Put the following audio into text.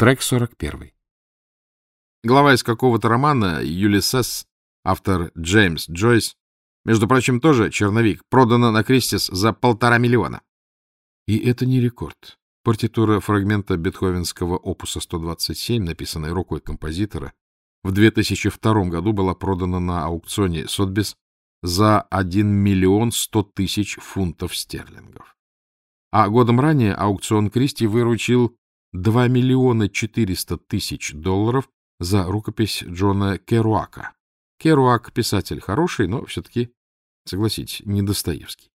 Трек 41. Глава из какого-то романа Юлисес, автор Джеймс Джойс, между прочим, тоже черновик, продана на Кристис за полтора миллиона. И это не рекорд. Партитура фрагмента бетховенского опуса 127, написанная рукой композитора, в 2002 году была продана на аукционе Сотбис за 1 миллион 100 тысяч фунтов стерлингов. А годом ранее аукцион Кристи выручил 2 миллиона 400 тысяч долларов за рукопись Джона Керуака. Керуак — писатель хороший, но все-таки, согласитесь, не Достоевский.